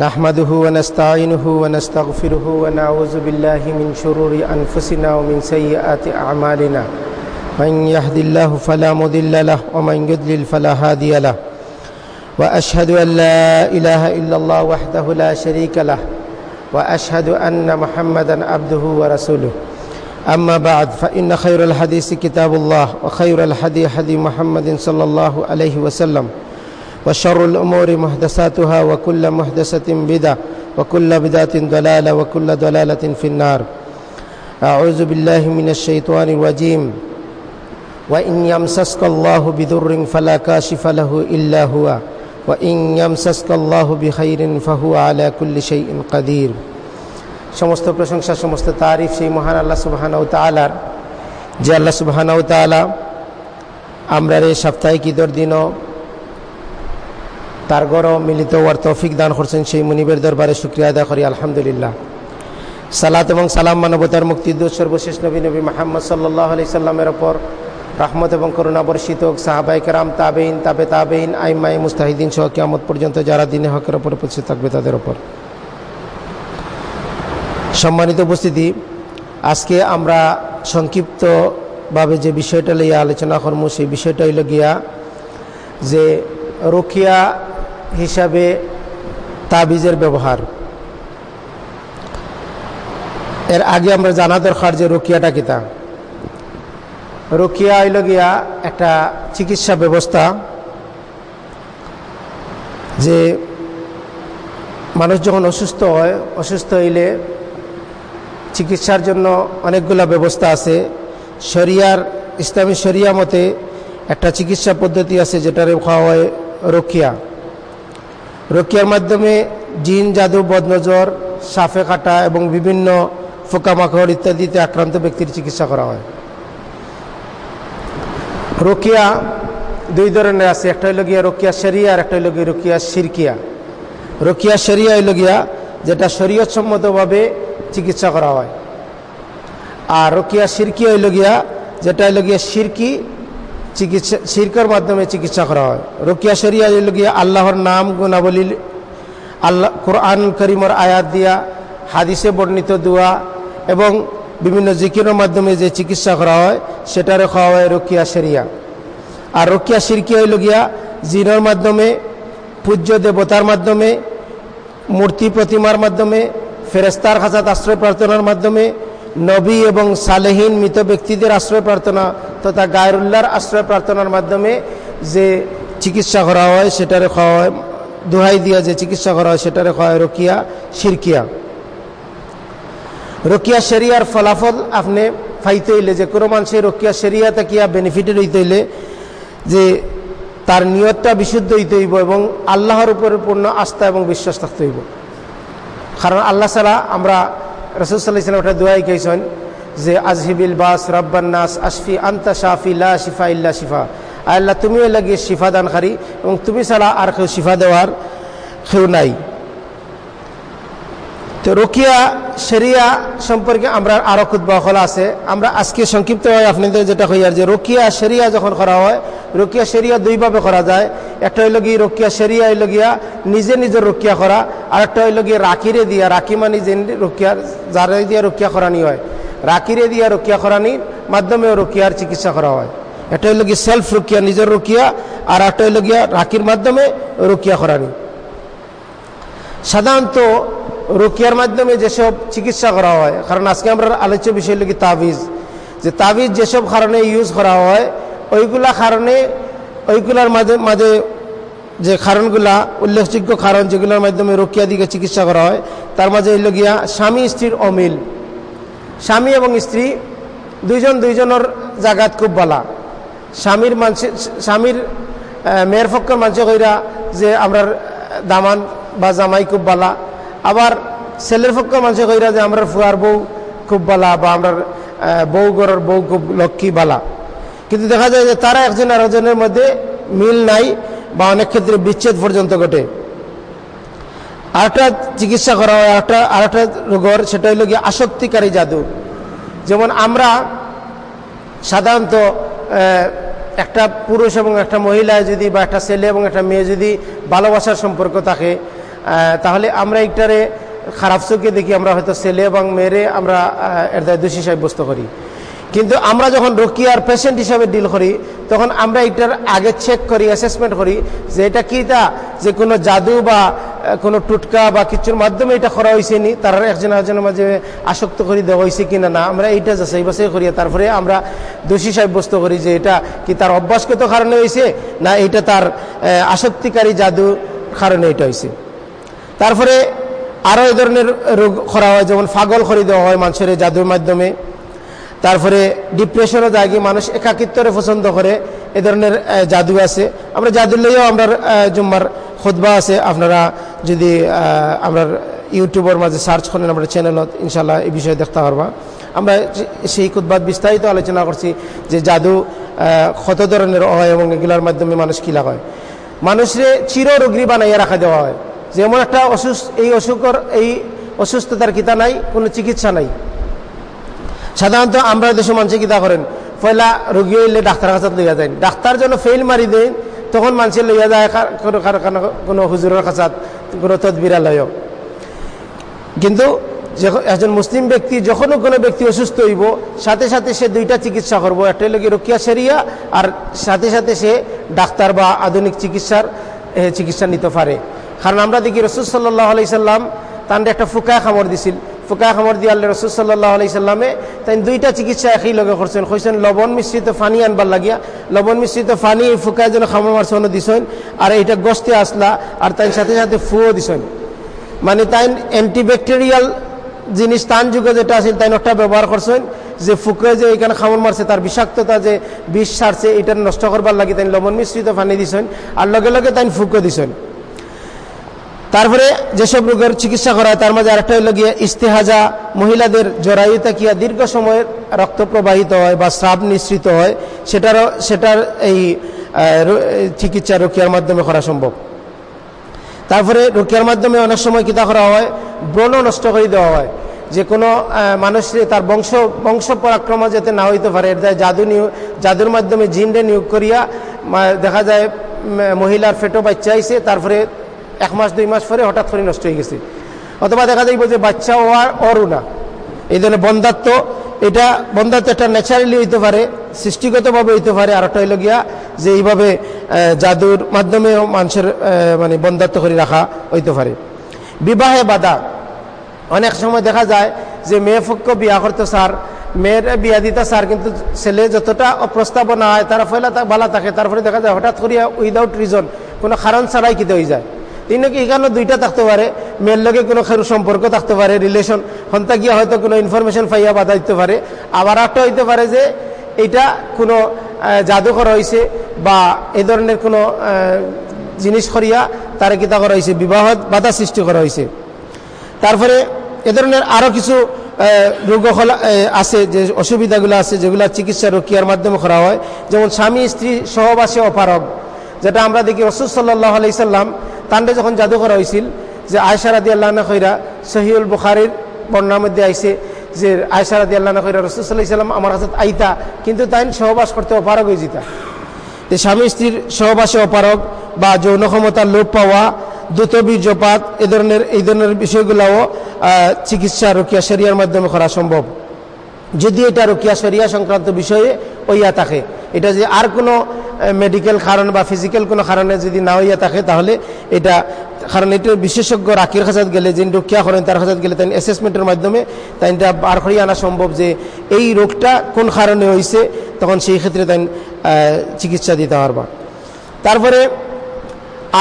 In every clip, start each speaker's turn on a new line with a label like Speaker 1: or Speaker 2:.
Speaker 1: نحمده ونستعينه ونستغفره ونعوذ بالله من شرور أنفسنا ومن سيئات أعمالنا. من يهد الله فلا مضل له ومن يضلل فلا هادي له. وأشهد أن لا إله إلا الله وحده لا شريك له. وأشهد أن محمدا عبده ورسوله. أما بعد فإن خير الحديث كتاب الله وخير الحديث حديث محمد صلى الله عليه وسلم. وشر الأمور محدثاتها وكل محدثة بدعة وكل بدعة ضلالة وكل ضلالة في النار أعوذ بالله من الشيطان الرجيم وإن يمسسك الله بضر فلا كاشف له إلا هو وإن يمسسك الله بخير فهو على كل شيء قدير সমস্ত প্রশংসা সমস্ত তারিফ সেই মহান আল্লাহ সুবাহানাউ তালার যে আল্লাহ সুবাহানাউ তালা আমরা এই সাপ্তাহিক ঈদর দিনও তার গড় মিলিত হওয়ার তৌফিক দান করছেন সেই মুনিবের দরবারে শুক্রিয়া আদা করি, আলহামদুলিল্লাহ। সালাত এবং সালাম মানবতার মুক্তিদূত সর্বশেষ নবী নবী মাহমদ সাল্লাহ আলি সাল্লামের ওপর রহমত এবং করুণা বর্ষিত সাহাবাই কেরাম তাবেইন তাবে তাবেইন আইমাই মুস্তাহিদিন সহ কিয়ামত পর্যন্ত যারা দিনে হকের ওপর উপস্থিত থাকবে তাদের ওপর। সম্মানিত উপস্থিতি, আজকে আমরা সংক্ষিপ্তভাবে যে বিষয়টা লইয়া আলোচনা করব, সেই বিষয়টা হইল গিয়া যে রুকিয়া হিসাবে তাবিজের ব্যবহার। এর আগে আমরা জানা দরকার যে রুকিয়াটা কিতা। রুকিয়া হইল গিয়া একটা চিকিৎসা ব্যবস্থা যে মানুষ যখন অসুস্থ হয়, অসুস্থ হইলে চিকিৎসার জন্য অনেকগুলা ব্যবস্থা আছে। শরিয়ার, ইসলামী শরিয়া মতে একটা চিকিৎসা পদ্ধতি আছে যেটার খাওয়া হয় রকিয়া। রকিয়ার মাধ্যমে জিন, জাদু, বদনজর, সাফে কাটা এবং বিভিন্ন ফোকামাকড় ইত্যাদিতে আক্রান্ত ব্যক্তির চিকিৎসা করা হয়। রকিয়া দুই ধরনের আছে, একটা হইল গিয়া রকিয়া সেরিয়া আর একটা হইল গিয়া রকিয়া সিরকিয়া। রকিয়া সেরিয়া হইল গিয়া যেটা শরীয়তসম্মতভাবে চিকিৎসা করা হয়। আর রকিয়া সিরকিয়া হইল গিয়া যেটা হইল গিয়া সিরকি চিকিৎসা, শিরকার মাধ্যমে চিকিৎসা করা হয়। রকিয়া শরিয়া গিয়া আল্লাহর নাম গুণাবলী, আল্লাহ, কোরআন করিমর আয়াত দিয়া, হাদিসে বর্ণিত দোয়া এবং বিভিন্ন জিকিরের মাধ্যমে যে চিকিৎসা করা হয়, সেটারে খাওয়া হয় রকিয়া শরিয়া। আর রকিয়া হইল গিয়া জিনের মাধ্যমে, পূজ্য দেবতার মাধ্যমে, মূর্তি প্রতিমার মাধ্যমে ফেরেস্তার খাসাত আশ্রয় প্রার্থনার মাধ্যমে, নবী এবং সালেহীন মৃত ব্যক্তিদের আশ্রয় প্রার্থনা তথা গায়রুল্লাহর আশ্রয় প্রার্থনার মাধ্যমে যে চিকিৎসা করা হয়, সেটারে খাওয়া হয় দোহাই দিয়া যে চিকিৎসা করা হয়, সেটারে খাওয়া হয় রকিয়া সিরকিয়া রকিয়া সেরিয়ার ফলাফল আপনি ফাইতে হইলে যে কোনো মানুষের রকিয়া সেরিয়া তাকিয়া বেনিফিটেড হইতে হইলে যে তার নিয়তটা বিশুদ্ধ হইতে হইব এবং আল্লাহর উপরে পূর্ণ আস্থা এবং বিশ্বাস থাকতে হইব। কারণ আল্লাহ ছাড়া আমরা রসুল্লাহ ইসলাম একটা দোয়াই গেছেন যে আজহিবিল বাস রব্বান্নাস আশফি আন্তা শাফি, লা শিফা ইল্লা শিফা। আল্লাহ, তুমিও লাগিয়ে শিফা দানকারী এবং তুমি ছাড়া আর কেউ শিফা দেওয়ার কেউ নাই। তো রকিয়া, সেরিয়া সম্পর্কে আমরা আরও খুদ্া হল আছে। আমরা আজকে সংক্ষিপ্তভাবে আপনাদের যেটা হইয়ার যে রকিয়া, সেরিয়া যখন করা হয়, রকিয়া, সেরিয়া দুইভাবে করা যায়। একটা হইল গিয়ে রকিয়া, সেরিয়া হইল গিয়া নিজে নিজের রকিয়া করা আর একটা হইল গিয়ে রাকিরে দিয়া রাকি মানে যে রকিয়া, যারা দিয়া রকিয়া করানি হয়। রাকিরে দিয়া রকিয়া করানির মাধ্যমেও রকিয়ার চিকিৎসা করা হয়। এটা হইল গিয়ে সেলফ রকিয়া, নিজের রকিয়া, আর একটা হইল গিয়া রাকির মাধ্যমে রকিয়া করানি। সাধারণত রুকিয়ার মাধ্যমে যেসব চিকিৎসা করা হয়, কারণ আজকে আমরা আলোচ্য বিষয় লোক তাবিজ। যে তাবিজ যেসব কারণে ইউজ করা হয়, ওইগুলা কারণে, ওইগুলার মাঝে মাঝে যে কারণগুলা, উল্লেখযোগ্য কারণ যেগুলোর মাধ্যমে রক্ষিয়া দিকে চিকিৎসা করা হয়, তার মাঝে হইল গিয়া স্বামী স্ত্রীর অমিল। স্বামী এবং স্ত্রী, দুইজন দুইজনের জাগাত খুব বলা। স্বামীর মানুষের স্বামীর মেয়ের পক্ষের মানুষ কইরা যে আমরা দামান বা জামাই খুব বালা। আবার ছেলের পক্ষের মানুষ কইরা যে আমরা ফুয়ার বউ খুব বালা বা আমরা বউ গড়ের বউ খুব লক্ষ্মী বালা। কিন্তু দেখা যায় যে তারা একজন আরেকজনের মধ্যে মিল নাই বা অনেক ক্ষেত্রে বিচ্ছেদ পর্যন্ত ঘটে। আরেকটা চিকিৎসা করা হয়, আরেকটা আরেকটা রোগর, সেটা হইল গিয়ে আসক্তিকারী জাদু। যেমন আমরা সাধারণত একটা পুরুষ এবং একটা মহিলা যদি বা একটা ছেলে এবং একটা মেয়ে যদি ভালোবাসার সম্পর্ক থাকে তাহলে আমরা একটারে খারাপ চোখে দেখি, আমরা হয়তো ছেলে এবং মেয়েরে আমরা এর দায় দোষী সাব্যস্ত করি। কিন্তু আমরা যখন রোকিয়ার পেশেন্ট হিসাবে ডিল করি, তখন আমরা এটার আগে চেক করি অ্যাসেসমেন্ট করি যে এটা কি তা? যে কোনো জাদু বা কোনো টুটকা বা কিছুর মাধ্যমে এটা করা হয়েছে নি, তারা একজন একজনের মাঝে আসক্ত করে দেওয়া হয়েছে কিনা না, আমরা এইটা যাচাই বাছাই করি, তারপরে আমরা দোষী সাব্যস্ত করি যে এটা কি তার অভ্যাসগত কারণে হয়েছে, না এটা তার আসক্তিকারী জাদু কারণে এটা হয়েছে। তারপরে আরও এই ধরনের রোগ করা হয়, যেমন ফাগল করে দেওয়া হয় মানুষের জাদুর মাধ্যমে। তারপরে ডিপ্রেশনও যায় মানুষ একাকিত্বরে পছন্দ করে, এ ধরনের জাদু আছে। আমরা জাদু লইও আমরা জুম্মার খুদ্া আছে, আপনারা যদি আমরা ইউটিউবের মাঝে সার্চ করেন, আমরা চ্যানেলত ইনশাল্লাহ এই বিষয়ে দেখতে পারবা। আমরা সেই খুদ্বাদ বিস্তারিত আলোচনা করছি যে জাদু কত ধরনের হয় এবং এগুলোর মাধ্যমে মানুষ কী হয়। মানুষের চিররোগী বানাইয়া রাখা দেওয়া হয়। যেমন একটা অসুস্থ, এই অসুখর, এই অসুস্থতার কিতা নাই, কোনো চিকিৎসা নাই। সাধারণত আমরা দেশের মানুষে কিতা করেন পয়লা রোগী হইলে ডাক্তার কাছে লইয়া যায় ডাক্তার যেন ফেল মারি দেন, তখন মানুষে লইয়া যায় কোনো হুজুরের কাছে। কোনো তদবিরালয় কিন্তু একজন মুসলিম ব্যক্তি যখনও কোনো ব্যক্তি অসুস্থ হইব, সাথে সাথে সে দুইটা চিকিৎসা করব। একটা লোক রক্ষিয়া সেরিয়া, আর সাথে সাথে সে ডাক্তার বা আধুনিক চিকিৎসার চিকিৎসা নিতে পারে। কারণ আমরা দেখি রসুল সাল্লাহ আলি সাল্লাম একটা ফুকা খামর দিছিল। ফুকা তাই দুইটা চিকিৎসা লবণ লাগিয়া, লবণ সাথে সাথে ফুও মানে অ্যান্টিব্যাকটেরিয়াল জিনিস তান যুগে যেটা আছে, তাই একটা ব্যবহার করছেন, যে ফুকে যে এখানে খামর মারছে, তার বিষাক্ততা যে বিষ সারছে এটা নষ্ট করবার লাগে তাই লবণ মিশ্রিত ফানি দিছেন, আর লগে লগে তাই ফুকে দিছেন। তারপরে যেসব রোগের চিকিৎসা করা হয়, তার মাঝে আরেকটা হইল গিয়ে ইস্তেহাজা, মহিলাদের জরায়ু তাকিয়া দীর্ঘ সময়ের রক্ত প্রবাহিত হয় বা স্রাব নিঃসৃত হয়, সেটারও, সেটার এই চিকিৎসা রোকিয়ার মাধ্যমে করা সম্ভব। তারপরে রোকিয়ার মাধ্যমে অনেক সময় কিতা করা হয়? ব্রণ নষ্ট করে দেওয়া হয়। যে কোনো মানুষের তার বংশ বংশ পরাক্রমা যাতে না হইতে পারে, এর জাদু নিয়োগ জাদুর মাধ্যমে জিনরে নিয়োগ করিয়া দেখা যায় মহিলার ফেটো বাচ্চা আইসে তারপরে এক মাস, দুই মাস পরে হঠাৎ করে নষ্ট হয়ে গেছে। অথবা দেখা যাইব যে বাচ্চা হওয়ার অরু না এই ধরনের বন্ধাত্ম, এটা বন্ধাত্ম একটা ন্যাচারালি হইতে পারে, সৃষ্টিগতভাবে হইতে পারে। আর একটা হইল গিয়া যে এইভাবে জাদুর মাধ্যমেও মানুষের মানে বন্ধাত্ম করে রাখা হইতে পারে। বিবাহে বাধা। অনেক সময় দেখা যায় যে মেয়ে পক্ষ বিয়া করতে স্যার, মেয়ের বিয়া দিতে স্যার, কিন্তু ছেলে যতটা প্রস্তাবনা হয়, তারা ফয়লা বালা থাকে। তারপরে দেখা যায় হঠাৎ করিয়া উইদাউট রিজন কোনো কারণ ছাড়াই কিতে হয়ে যায়। তিনি কি এখানে দুইটা থাকতে পারে? মেয়ের লগে কোনো খেরু সম্পর্ক থাকতে পারে রিলেশন হন্তা গিয়া হয়তো কোনো ইনফরমেশন পাইয়া বাধা দিতে পারে। আবার একটা হইতে পারে যে এটা কোনো জাদুকর হয়েছে বা এ ধরনের কোনো জিনিস করিয়া তারা কিতা করা হয়েছে বিবাহ বাধা সৃষ্টি করা হয়েছে তারপরে এ ধরনের আরও কিছু রোগ আছে যে, অসুবিধাগুলো আছে যেগুলো চিকিৎসা রক্ষিয়ার মাধ্যমে করা হয়। যেমন স্বামী, স্ত্রী সহবাসে অপারগ। যেটা আমরা দেখি রসুল সাল্লাহ আলাইসাল্লাম তান্ডে যখন জাদু করা হয়েছিল যে আয়সারাদি আল্লাহ খৈরা সহিউল বুখারির বর্ণার মধ্যে আইসে যে আয়সারাদি আল্লাহ খৈরা রসুল্লাহ ইসলাম আমার কাছে আইতা, কিন্তু তাই সহবাস করতে অপারগ হয়ে যেতা। যে স্বামী স্ত্রীর সহবাসে অপারগ বা যৌন ক্ষমতার লোপ পাওয়া, দ্রুত বীর্যপাত, এ ধরনের, এই ধরনের বিষয়গুলোও চিকিৎসা রকিয়া সেরিয়ার মাধ্যমে করা সম্ভব। যদি এটা রকিয়া সেরিয়া সংক্রান্ত বিষয়ে ওইয়া থাকে, এটা যে আর কোনো মেডিকেল কারণ বা ফিজিক্যাল কোনো কারণে যদি না হইয়া থাকে, তাহলে এটা কারণ এটা বিশেষজ্ঞ রাকির খাজাত গেলে, যিনি রক্ষা করেন, তার খাজাত গেলে তাই অ্যাসেসমেন্টের মাধ্যমে তাই এটা বার করিয়ে আনা সম্ভব যে এই রোগটা কোন কারণে হয়েছে তখন সেই ক্ষেত্রে তাই চিকিৎসা দিতে পারবা। তারপরে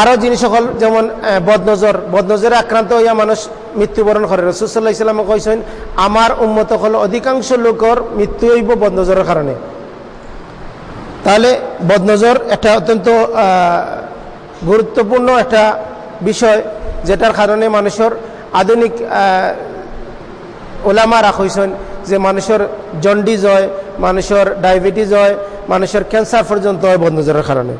Speaker 1: আরও জিনিস সকল যেমন বদনজর, বদনজরে আক্রান্ত হইয়া মানুষ মৃত্যুবরণ করে। রসুল্লাহ ইসলামে কইছেন, আমার উন্মত হল অধিকাংশ লোকর মৃত্যু হইব বদনজরের কারণে। তাহলে বদনজর একটা অত্যন্ত গুরুত্বপূর্ণ একটা বিষয়, যেটার কারণে মানুষের আধুনিক ওলামা রাখইছেন যে মানুষের জন্ডিস হয়, মানুষের ডায়াবেটিস হয়, মানুষের ক্যান্সার পর্যন্ত হয় বদনজরের কারণে।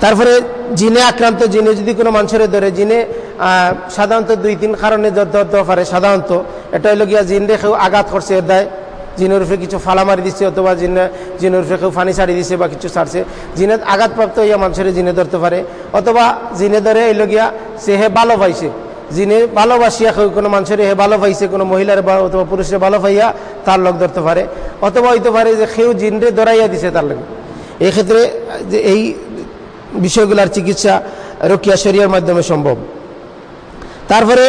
Speaker 1: তারপরে জিনে আক্রান্ত, জিনে যদি কোনো মানুষের ধরে, জিনে সাধারণত দুই তিন কারণে ধর- ধরতে পারে সাধারণত। এটা হইল গিয়া জিন রেখেও আঘাত করছে, এর দায় জিনের উপরে কিছু ফালা মারি দিচ্ছে অথবা জিনে জিনের উপরে কেউ ফানি ছাড়ি দিছে বা কিছু ছাড়ছে জিনে আঘাতপ্রাপ্ত হইয়া মানুষের জিনে ধরতে পারে। অথবা জিনে ধরে হইল গিয়া সে হে ভালো পাইছে। জিনে ভালোবাসিয়া কোনো মানুষের হে ভালো পাইছে, কোনো মহিলার বা অথবা পুরুষের ভালো পাইয়া তার লোক ধরতে পারে। অথবা হইতে পারে যে কেউ জিনরে ধরাইয়া দিছে তার লোক। এই ক্ষেত্রে, যে এই বিষয়গুলার চিকিৎসা রকিয়া শরিয়ার মাধ্যমে সম্ভব। তারপরে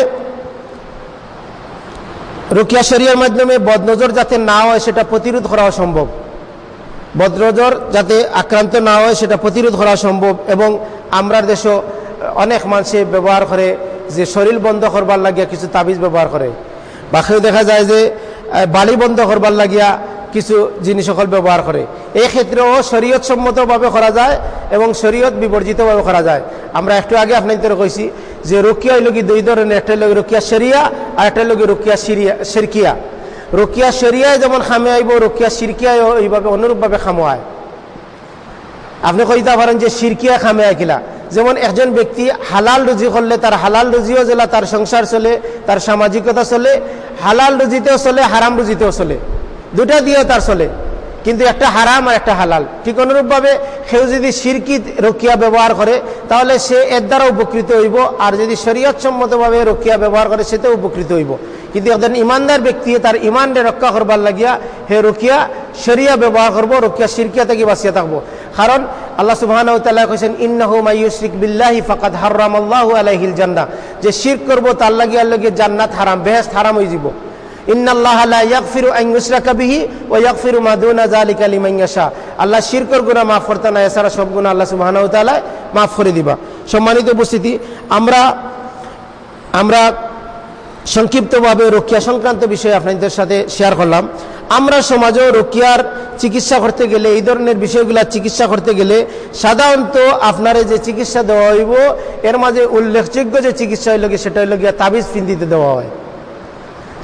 Speaker 1: রকিয়া শরিয়ার মাধ্যমে বদনজর যাতে না হয়, সেটা প্রতিরোধ করা সম্ভব। বদনজর যাতে আক্রান্ত না হয়, সেটা প্রতিরোধ করা সম্ভব। এবং আমরা দেশও অনেক মানুষে ব্যবহার করে যে শরীর বন্ধ করবার লাগিয়া কিছু তাবিজ ব্যবহার করে। বাকিও দেখা যায় যে বালি বন্ধ করবার লাগিয়া কিছু জিনিস সকল ব্যবহার করে। এই ক্ষেত্রেও শরীয়ত সম্মতভাবে করা যায় এবং শরীয়ত বিবর্জিতভাবে করা যায়। আমরা একটু আগে আপনাদের কইছি যে রকিয়া হইল দুই ধরনের, একটা হইল রকিয়া শরিয়া আর একটা হইল কি রকিয়া সিরিয়া, সিরকিয়া। রকিয়া শরিয়ায় যেমন খামে আইব, রকিয়া সিরকিয়ায় এইভাবে অনুরূপভাবে খামোয়ায় আপনি কইতে পারেন যে সিরকিয়া খামে আইকিলা যেমন একজন ব্যক্তি হালাল রুজি করলে তার হালাল রুজিও জেলা তার সংসার চলে, তার সামাজিকতা চলে, হালাল রুজিতেও চলে, হারাম রুজিতেও চলে। দুটা দিয়েও তার চলে। কিন্তু একটা হারাম আর একটা হালাল। ঠিক অনুরূপভাবে কেউ যদি সিরকি রকিয়া ব্যবহার করে, তাহলে সে এর দ্বারা উপকৃত হইব, আর যদি শরীয়ত সম্মতভাবে রকিয়া ব্যবহার করে সেটাও উপকৃত হইব। কিন্তু একজন ইমানদার ব্যক্তি তার ইমানরে রক্ষা করবার লাগিয়া হে রকিয়া, শরিয়া ব্যবহার করব, রকিয়া সিরকিয়া থেকে বাঁচিয়ে থাকব। কারণ আল্লাহ তাআলা কইছেন, ইন্নাহু বিল্লাহি ফাকাদ হারামাল্লাহু আলাইহিল জান্না যে শিরক করব, তার লাগিয়া লাগিয়া জান্নাত হারাম, বেহেশত হারাম হয়ে যাব আল্লাহ শিরকের মাফ মাফ করে দিবা। সম্মানিত আমরা আমরা সংক্ষিপ্তভাবে রক্ষিয়া সংক্রান্ত বিষয়ে আপনাদের সাথে শেয়ার করলাম। আমরা সমাজেও রক্ষিয়ার চিকিৎসা করতে গেলে, এই ধরনের বিষয়গুলা চিকিৎসা করতে গেলে সাধারণত আপনারে যে চিকিৎসা দেওয়া হইব, এর মাঝে উল্লেখযোগ্য যে চিকিৎসা হইল সেটা হইল গিয়া তাবিজ ফিন্দিতে দেওয়া হয়।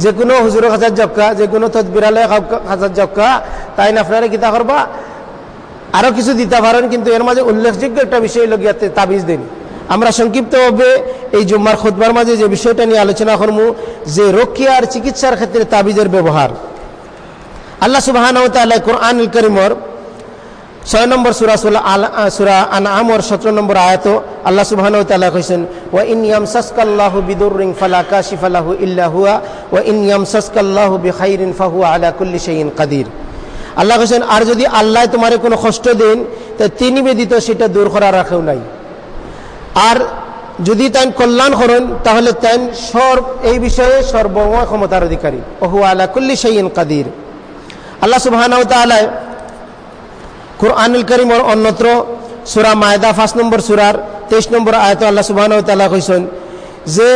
Speaker 1: যে কোনো হুজুর খাজার জক্কা যে কোনো তদবিরালয় খাজার জক্কা তাই না আপনারা কিতা করবা? আরও কিছু দিতে পারেন, কিন্তু এর মাঝে উল্লেখযোগ্য একটা বিষয় গিয়া তাবিজ দিন। আমরা সংক্ষিপ্তভাবে এই জুম্মার খুতবার মাঝে যে বিষয়টা নিয়ে আলোচনা করব যে রক্ষিয়ার চিকিৎসার ক্ষেত্রে তাবিজের ব্যবহার। আল্লাহ সুবাহান কোরআন করিমর ছয় নম্বর সুরা সুরা আন আমর সতেরো নম্বর আয়াত, আল্লাহ সুবহান তাআলা কইছেন, ওয়া ইন ইয়ামসাসকাল্লাহু বিদুররিন ফালা কাশিফা লাহু ইল্লা হুয়া, ওয়া ইন ইয়ামসাসকাল্লাহু বিখাইরিন ফাহুয়া আলা কুল্লি শাইইন কাদির। আল্লাহ কইছেন, আর যদি আল্লাহ তোমারে কোনো কষ্ট দেন, তা তিনি ব্যতীত সেটা দূর করা রাখেও নাই। আর যদি তাই কল্যাণ করেন, তাহলে তাই সর্ব, এই বিষয়ে সর্বময় ক্ষমতার অধিকারী। ওহু আলা কুল্লি শাইইন কাদির। আল্লাহ সুবহানাহু তাআলা কুরআনুল করিমর অন্যত্র সুরা মায়দা পাঁচ নম্বর সুরার তেইশ নম্বর আয়ত আল্লাহ সুবাহ তাল্লাহ কইসন যে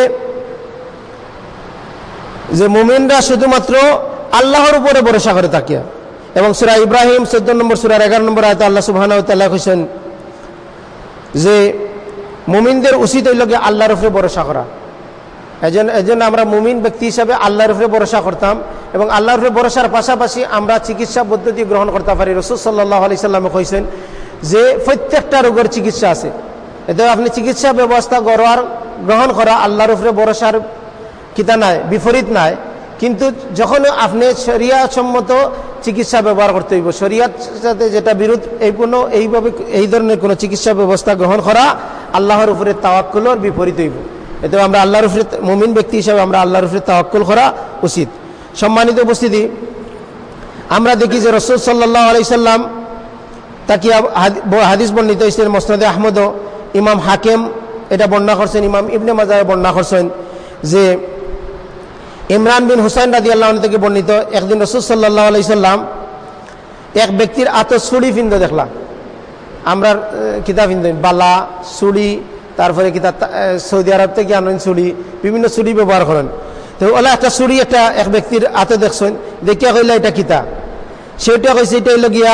Speaker 1: যে মুমিনরা শুধুমাত্র আল্লাহর উপরে ভরসা করে তাকিয়া এবং সুরা ইব্রাহিম চোদ্দ নম্বর সুরার এগারো নম্বর আয়ত আল্লাহ সুবাহ তাল্লাহ কইসন যে মুমিনদের উচিত হইল আল্লাহর উপরে ভরসা করা। এজন এজন্য আমরা মুমিন ব্যক্তি হিসাবে আল্লাহর উপরে ভরসা করতাম এবং আল্লাহর উপরে ভরসার পাশাপাশি আমরা চিকিৎসা পদ্ধতি গ্রহণ করতে পারি। রসুল সাল্লাহ আলি সাল্লামে কইছেন যে প্রত্যেকটা রোগের চিকিৎসা আছে। এতে আপনি চিকিৎসা ব্যবস্থা গড়ার গ্রহণ করা আল্লাহর উপরে ভরসার কিতা নাই, বিপরীত নাই। কিন্তু যখন আপনি সম্মত চিকিৎসা ব্যবহার করতে হইব শরিয়ার সাথে যেটা বিরোধ, এই কোনো এইভাবে এই ধরনের কোনো চিকিৎসা ব্যবস্থা গ্রহণ করা আল্লাহর উপরে তাওয়াক্কুলোর বিপরীত হইব। এতে আমরা আল্লাহ উপরে মুমিন ব্যক্তি হিসাবে আমরা আল্লাহর উপরে তাওয়াক্কুল করা উচিত। সম্মানিত উপস্থিতি, আমরা দেখি যে রসুল সাল্লাহ আলাইসাল্লাম তাকে হাদিস বর্ণিত ইসলাম মসনাদে আহমদ ইমাম হাকেম এটা বর্ণনা করছেন, ইমাম ইবনে মাজার বর্ণনা করছেন যে ইমরান বিন হুসাইন রাজি আল্লাহ থেকে বর্ণিত একদিন রসুল সাল্লাহ আলাইসাল্লাম এক ব্যক্তির আত ছুরি ফিন্দ দেখলাম। আমরা কিতাব বালা চুড়ি তারপরে কিতাব সৌদি আরব থেকে আনেন চুড়ি বিভিন্ন চুড়ি ব্যবহার করেন। তো ওলা একটা চুড়ি একটা এক ব্যক্তির হাতে দেখছেন, দেখিয়া কইলা, এটা কিতা সেটা কইছে, এটা হইল গিয়া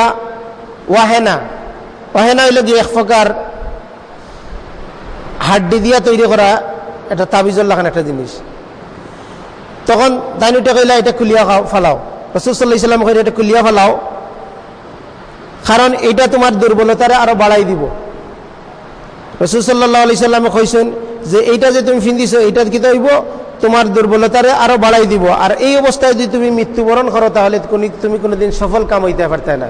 Speaker 1: ওয়াহেনা। ওয়াহেনা হইল গিয়া এক প্রকার হাড্ডি দিয়া তৈরি করা একটা তাবিজর লাগান একটা জিনিস। তখন দাইনুটা কইলা, এটা কুলিয়া খাও, ফালাও। রসুল ইসলাম কইলা এটা কুলিয়া ফালাও। কারণ এটা তোমার দুর্বলতারে আরও বাড়াই দিব। রসুল সাল্লাহ আলি সাল্লামে কইছেন যে এইটা যে তুমি ফিন্দিছ এইটা কি হইব? তোমার দুর্বলতারে আরও বাড়াই দিব। আর এই অবস্থায় যদি তুমি মৃত্যুবরণ করো, তাহলে তুমি কোনোদিন সফল কাম হইতে পারতে না।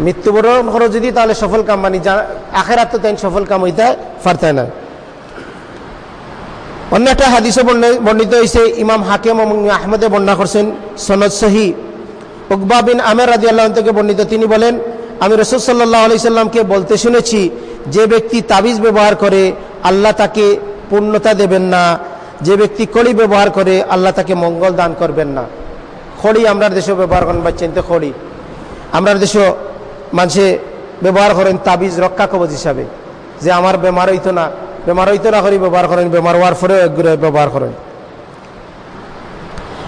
Speaker 1: মৃত্যুবরণ করো যদি, তাহলে সফল কাম মানে আখেরাত তো তাই সফল কাম হইতে পারতে না। অন্য একটা হাদিসে বর্ণ- বর্ণিত হয়েছে ইমাম হাকিম আহমদে বর্ণনা করছেন, সনদ সহি। উকবা বিন আমের রাজি আল্লাহ থেকে বর্ণিত, তিনি বলেন, আমি রসুল সাল্লাহ আলি সাল্লামকে বলতে শুনেছি যে ব্যক্তি তাবিজ ব্যবহার করে, আল্লাহ তাকে পূর্ণতা দেবেন না। যে ব্যক্তি কড়ি ব্যবহার করে, আল্লাহ তাকে মঙ্গল দান করবেন না। খড়ি আমরা দেশে ব্যবহার করেন বা চিনতে খড়ি। আমরা দেশে মানুষে ব্যবহার করেন তাবিজ রক্ষা কবচ হিসাবে। যে আমার বেমার হইতো না, বেমার হইতো না করে ব্যবহার করেন, বেমার হওয়ার পরেও ব্যবহার করেন।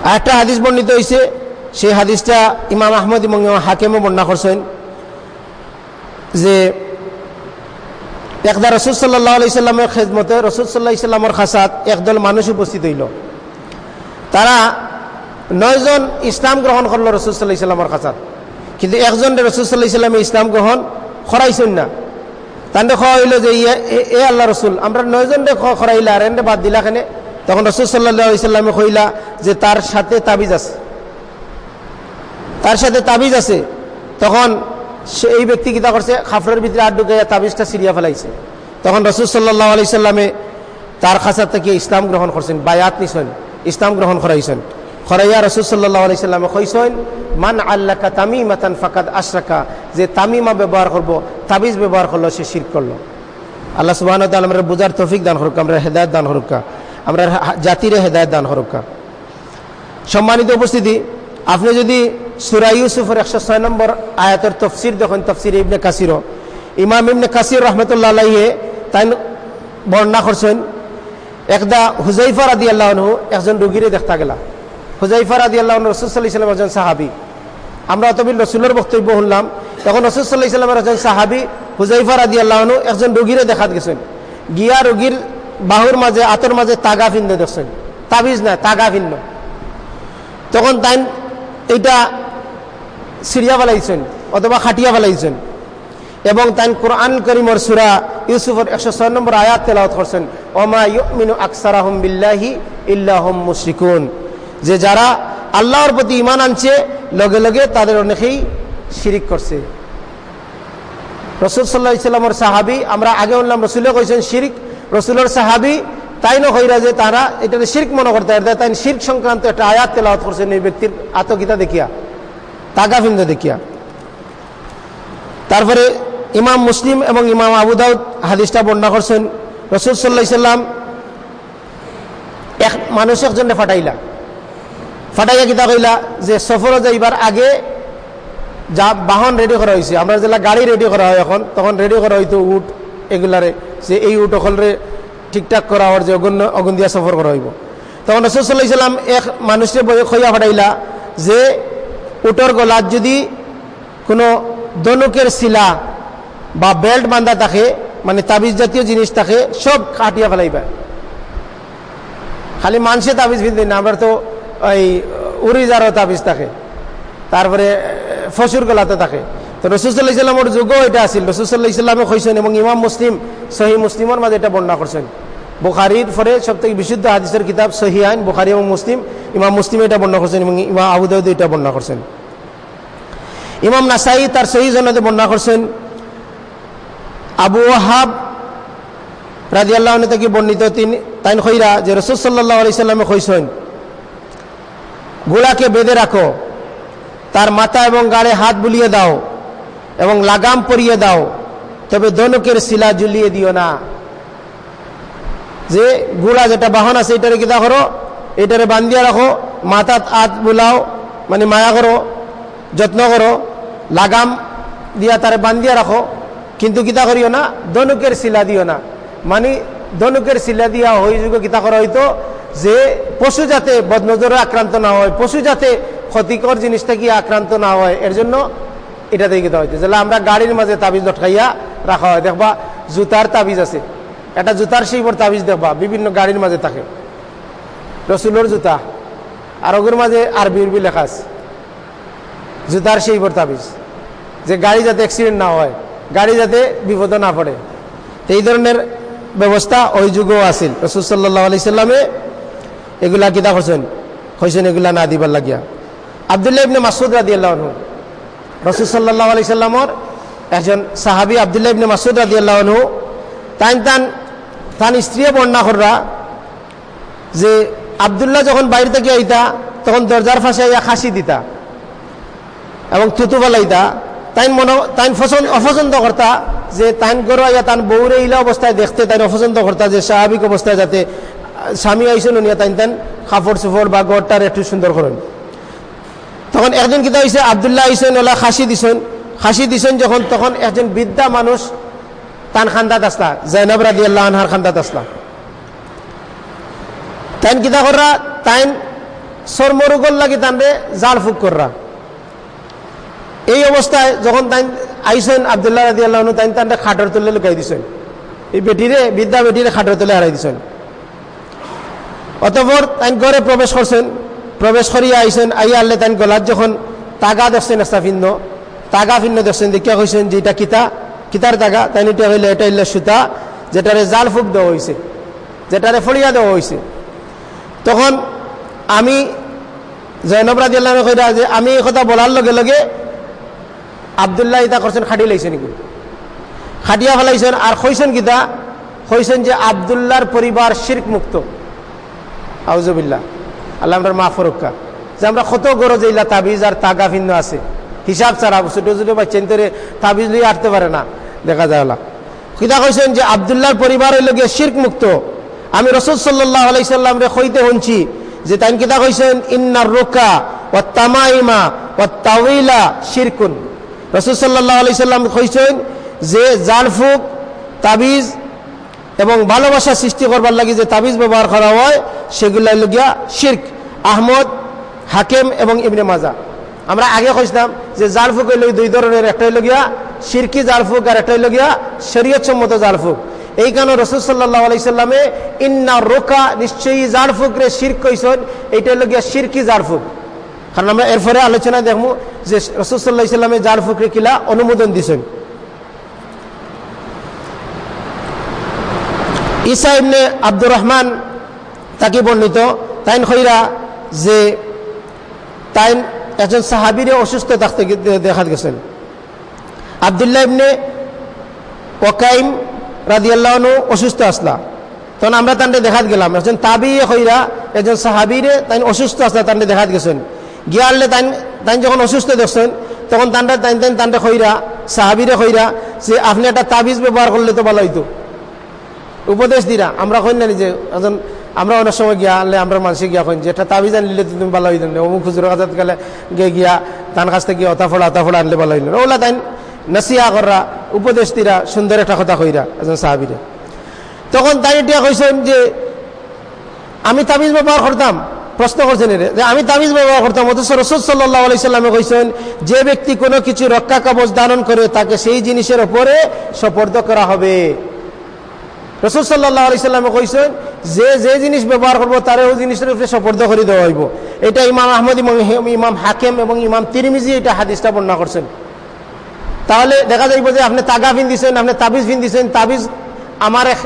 Speaker 1: একটা হাদিস বর্ণিত হয়েছে সেই হাদিসটা ইমাম আহমদ এবং হাকিমও বর্ণনা করছেন, যে একদা রসুল সাল্লাহ আলি খেদমতে রসুল সাল্লাহ ইসলামের খাসাত একদল মানুষ উপস্থিত হইল। তারা নয়জন ইসলাম গ্রহণ করল রসুল সাল্লাহ ইসলামের খাসাত কিন্তু একজন রসুল সাল্লাহ ইসলামে ইসলাম গ্রহণ খরাইছেন না। তান্ডে খাওয়া হইল যে, এ- আল্লাহ রসুল, আমরা নয়জন খরাইলা আর বাদ দিলা কেনে? তখন রসুল সাল্লাহ ইসলামে কইলা যে, তার সাথে তাবিজ আছে। তার সাথে তাবিজ আছে। তখন সে এই ব্যক্তি কিতা করছে? খাফরের ভিতরে আট ঢুকে তাবিজটা সিরিয়া ফেলাইছে। তখন রসুল সাল্লাহ আলি সাল্লামে তার খাসার থেকে ইসলাম গ্রহণ করছেন, বায়াত নিছেন, ইসলাম গ্রহণ করাইছেন। খরাইয়া রসুল সাল্লাহ আলি সাল্লামে কইছেন, মান আল্লাকা তামিমাতান ফাকাদ আশরাকা যে তামিমা ব্যবহার করব, তাবিজ ব্যবহার করল, সে শির করল। আল্লাহ সুবাহ আমরা বুঝার তৌফিক দান করুক, আমরা হেদায়ত দান করুক, আমরা জাতিরে হেদায়ত দান করুক। সম্মানিত উপস্থিতি আপনি যদি সুরা ইউসুফের একশো ছয় নম্বর আয়াতের তফসির দেখেন, তফসির ইবনে কাসির। ইমাম ইবনে কাসির রহমতুল্লাহ তাই বর্ণনা করছেন, একদা হুজাইফা রাদি আল্লাহ একজন রুগীরে দেখতে গেলা। হুজাইফা রাদি আল্লাহ রসুল সাল্লাহ ইসলাম একজন সাহাবি। আমরা অতবিল রসুলের বক্তব্য শুনলাম, তখন রসুল সাল্লাহ ইসলামের একজন সাহাবি হুজাইফা রাদি আল্লাহ একজন রুগীরে দেখাত গেছেন। গিয়া রুগীর বাহুর মাঝে, আতর মাঝে তাগা ফিন্দ দেখছেন। তাবিজ না তাগা ফিন্দ। তখন তাই এটা সিরিয়া ফেলাইছেন অথবা খাটিয়া ফেলাইছেন এবং তাই কোরআন করিমর সুরা ইউসুফের একশো ছয় নম্বর আয়াত তেলাওত করছেন, ওমা ইউমিনু আকসারাহম বিল্লাহি ইল্লাহম মুশরিকুন। যে যারা আল্লাহর প্রতি ইমান আনছে, লগে লগে তাদের অনেকেই শিরিক করছে। রসুল সাল্লাহ ইসলামর সাহাবি, আমরা আগে বললাম রসুলে কইছেন শিরিক, রসুলের সাহাবি তাই না কইরা যে তারা এটা শির্ক মনে করতে পারে, তাই শির্ক সংক্রান্ত একটা আয়াত তেলাওয়াত করছেন এই ব্যক্তির আতকিতা দেখিয়া তাগাফিন্দ দেখিয়া। তারপরে ইমাম মুসলিম এবং ইমাম আবু দাউদ হাদিসটা বর্ণনা করছেন, রসুল সাল্লাহ সাল্লাম এক মানুষ একজনে ফাটাইলা। ফাটাইয়া কিতা কইলা? যে সফরে যাইবার আগে যা বাহন রেডি করা হয়েছে আমরা যেটা গাড়ি রেডি করা হয় এখন, তখন রেডি করা হইতো উট, এগুলারে, যে এই উট অকলরে ঠিকঠাক করা হওয়ার যে অগুন অগুন দিয়া সফর করা হইব। তখন ইসলাম এক মানুষের বয়ে খইয়া ফাটাইলা যে, উটর গলাত যদি কোনো দনুকের শিলা বা বেল্ট বান্ধা থাকে মানে তাবিজ জাতীয় জিনিস থাকে, সব কাটিয়া ফেলাইবা। খালি মানুষে তাবিজ ফিনতে না আমরা তো ওই উড়িজারও তাবিজ থাকে। তারপরে ফসুর গলাতে থাকে। তো রসুল্লাহ ইসলামের যুগও এটা আছিল। রসুল্লাহ ইসলামে কইছেন এবং ইমাম মুসলিম সহি মুসলিমের মাঝে এটা বর্ণনা করছেন। বুখারির পরে সব থেকে বিশুদ্ধ হাদিসের কিতাব আইন, বুখারি এবং মুসলিম। ইমাম মুসলিম এটা বর্ণনা করছেন এবং ইমাম আবুদাউদ এটা বর্ণনা করছেন। ইমাম নাসাই তার সহি জনতে বর্ণনা করছেন, আবু ওহাব রাজি আল্লাহ থেকে বর্ণিত তিনি তাইন খৈরা যে রসুল সাল্লাহ আলি সাল্লামে কইছেন গোলাকে বেঁধে রাখো, তার মাথা এবং গাড়ে হাত বুলিয়ে দাও এবং লাগাম পরিয়ে দাও, তবে দনকের শিলা ঝুলিয়ে দিও না। যে গুড়া যেটা বাহন আছে, এটারে কিতা করো এটারে বান্ধিয়া রাখো, মাথাত হাত বুলাও মানে মায়া করো, যত্ন করো, লাগাম দিয়া তারে বান্ধিয়া রাখো। কিন্তু কিতা করিও না, দনুকের শিলা দিও না। মানে দনুকের শিলা দিয়া হই যুগ কিতা করা হইতো যে পশু যাতে বদনজরে আক্রান্ত না হয়, পশু যাতে ক্ষতিকর জিনিসটা কি আক্রান্ত না হয়, এর জন্য এটা দিয়ে কিতা যেটা আমরা গাড়ির মাঝে তাবিজ লটকাইয়া রাখা হয়। দেখবা জুতার তাবিজ আছে। একটা জুতার সেইবর তাবিজ দেখবা বিভিন্ন গাড়ির মাঝে থাকে। রসুলোর জুতা আর ওগুর মাঝে আরবি উরবি লেখা আছে। জুতার সেইবর তাবিজ। যে গাড়ি যাতে অ্যাক্সিডেন্ট না হয়, গাড়ি যাতে বিপদ না পড়ে। এই ধরনের ব্যবস্থা ওই যুগও আছিল। রসুল সাল্লাহ আলি সাল্লামে এগুলা কিতা করছেন কইছেন এগুলা না দিবার লাগিয়া। আবদুল্লাহ ইবনে মাসুদ রাদি আল্লাহ রসুল সাল্লাহ আলি সাল্লামর একজন সাহাবি আবদুল্লাহ ইবনে মাসুদ রাদি আল্লাহ তাই তান তান স্ত্রী বর্ণনা কররা যে আবদুল্লাহ যখন বাইরে থেকে আইতা, তখন দরজার ফাঁসে আইয়া খাসি দিতা এবং থুতু ফেলাইতা তাই মনে তাই পছন্দ, অপছন্দ করতা যে তাইন গরু আইয়া তান বউরে ইলা অবস্থায় দেখতে তাই অপছন্দ করতা যে স্বাভাবিক অবস্থায় যাতে স্বামী আইসেন নিয়ে তাই তান কাপড় চুপড় বা গড়টার একটু সুন্দর করেন। তখন একজন কিতা হয়েছে আবদুল্লাহ আইসেন, ওলা খাসি দিছেন। খাসি দিছেন যখন, তখন একজন বৃদ্ধা মানুষ তান খান্দাত আসলা, জৈনব রাদি আল্লাহ আনহার খান্দাত আসলা। তাইন কিতা কররা? তাইন সরমরুগল লাগি তানরে জাল ফুক কররা। এই অবস্থায় যখন তাই আইসেন আবদুল্লাহ রাদি আল্লাহ তাই তানটা খাটর তুলে লুকাই দিছেন। এই বেটিরে বিদ্যা বেটিরে খাটর তুলে হারাই দিছেন। অতপর তাই ঘরে প্রবেশ করছেন, প্রবেশ করিয়া আইসেন আইয়া আনলে তাই গলার যখন তাগা দেখছেন, একটা ভিন্ন, তাগা ভিন্ন দেখছেন, দেখিয়া কইছেন যে এটা কিতা? কিতার তাগা তাই এটা হইলে এটা হইলে সুতা যেটারে জাল ফুক দেওয়া হয়েছে যেটারে ফড়িয়া দেওয়া হয়েছে তখন আমি জৈনব রাজি আল্লাহ কইরা যে, আমি এই কথা বলার লগে লগে আবদুল্লাহ ইতা করছেন খাটি লাইছে নাকি? খাটিয়া ফেলাইছেন আর কইছেন কিতা? কইছেন যে আবদুল্লাহর পরিবার শির্ক মুক্ত। আউজবিল্লা আল্লাহ আমরা মা ফরক্কা যে আমরা কত গরজ এইলা তাবিজ আর তাগা ভিন্ন আছে হিসাব ছাড়া ছোটো ছোটো বাচ্চেন তোরে তাবিজ লিয়ে আটতে পারে না দেখা যায় ওলা কিতা কইছেন যে আবদুল্লাহর পরিবার হইল গিয়ে শির্ক মুক্ত। আমি রসদ সাল্লাহ আলাইসাল্লাম রে কইতে শুনছি যে তাই কিতা কইছেন, ইন্নার রোকা ও তামাইমা ও তাওইলা শিরকুন। রসুল সাল্লাহ আলি সাল্লাম কইছেন যে জালফুক তাবিজ এবং ভালোবাসা সৃষ্টি করবার লাগে যে তাবিজ ব্যবহার করা হয়, সেগুলো লগিয়া শির্ক। আহমদ, হাকেম এবং ইবনে মাজা। আমরা আগে কইছিলাম যে জালফুক হইল দুই ধরনের একটাই লগিয়া শিরকি জালফুক আর একটাই লগিয়া শরীয়ত সম্মত জালফুক। এই কারণে রসুল সাল্লাহ আলাইসাল্লামে ইন্না রোকা নিশ্চয়ই জালফুক রে শির কইসন এইটা লগিয়া শিরকি জালফুক। কারণ আমরা এরপরে আলোচনা দেখব যে রসুল সাল্লাহ ইসলামে জালফুক রে কিলা অনুমোদন দিছেন। ঈসা ইবনে আব্দুর রহমান তাকে বর্ণিত, তাইন খৈরা যে তাইন একজন সাহাবিরে অসুস্থ থাকতে দেখা গেছেন। আবদুল্লাহ ইবনে ওকাইম রাজি আল্লাহনু অসুস্থ আসলা। তখন আমরা তান্ডে দেখাত গেলাম। একজন তাবি হইরা একজন সাহাবিরে তাই অসুস্থ আসলা তান্ডে দেখাত গেছেন। গিয়া আনলে তাই তাই যখন অসুস্থ দেখছেন, তখন তান্ডা তাই তাই তান্ডে হইরা, সাহাবিরে হইরা যে আপনি একটা তাবিজ ব্যবহার করলে তো ভালো হইতো। উপদেশ দিরা। আমরা কই না যে একজন আমরা অনেক সময় গিয়া আনলে আমরা মানুষে গিয়া কইন যে একটা তাবিজ আনলে তুমি ভালো হইতেন অমুক খুচরো কাজাত গেলে গে গিয়া তার কাছ থেকে অতা ফোড়া অতা ফোড়া আনলে ভালো হইলেন ওলা তাই নাসিয়া কররা উপদেশ দিরা, সুন্দর একটা কথা কইরা একজন সাহাবিরে। তখন তাই এটা কইছেন যে, আমি তাবিজ ব্যবহার করতাম। প্রশ্ন করছেন এর, যে আমি তাবিজ ব্যবহার করতাম। অথচ রসদ সাল্লাহ আলাইসাল্লামে কইছেন, যে ব্যক্তি কোনো কিছু রক্ষা কবচ ধারণ করে তাকে সেই জিনিসের ওপরে সপর্দ করা হবে। রসদ সাল্লাহ আলাইসাল্লামে কইছেন, যে যে জিনিস ব্যবহার করব, তার ওই জিনিসের উপরে সপর্দ করে দেওয়া হইব। এটা ইমাম আহমদ ইমাম হাকেম এবং ইমাম তিরমিজি এটা হাদিসটা বর্ণনা করছেন। তাহলে দেখা যাইব যে আপনি তাগা দিছেন, আপনি তাবিজ দিছেন, তাবিজ আমার এক